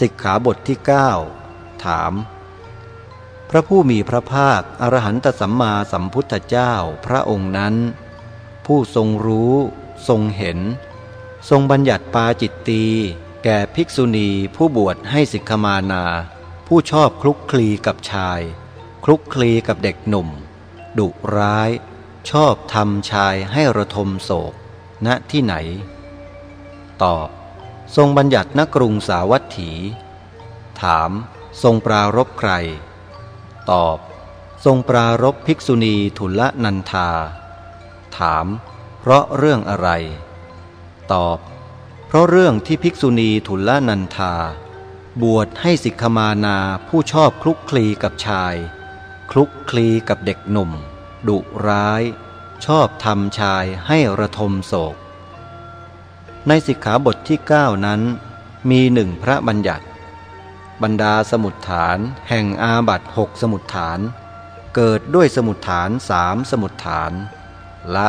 สิกขาบทที่ 9 ถาม พระผู้มีพระภาคอรหันตสัมมาสัมพุทธเจ้าพระองค์นั้น ผู้ทรงรู้ ทรงเห็น ทรงบัญญัติปาจิตตีแก่ภิกษุณีผู้บวชให้สิกขมานา ผู้ชอบคลุกคลีกับชาย คลุกคลีกับเด็กหนุ่ม ดุร้าย ชอบทำชายให้ระทมโศกณที่ไหน ตอบ ทรงบัญญัติณกรุงสาวัตถี ถาม ทรงปรารบใคร ตอบ ทรงปรารบภิกษุณีทุลนันธา ถาม เพราะเรื่องอะไร ตอบ เพราะเรื่องที่ภิกษุณีทุลนันธา บวชให้สิกขมานาผู้ชอบคลุกคลีกับชาย คลุกคลีกับเด็กหนุ่ม ดุร้าย ชอบทำชายให้ระทมโศก ในสิกขาบทที่ 9 นั้น มีหนึ่งพระบัญญัติ บรรดาสมุดฐาน แห่งอาบัตหกสมุดฐาน เกิดด้วยสมุดฐานสามสมุดฐาน ละ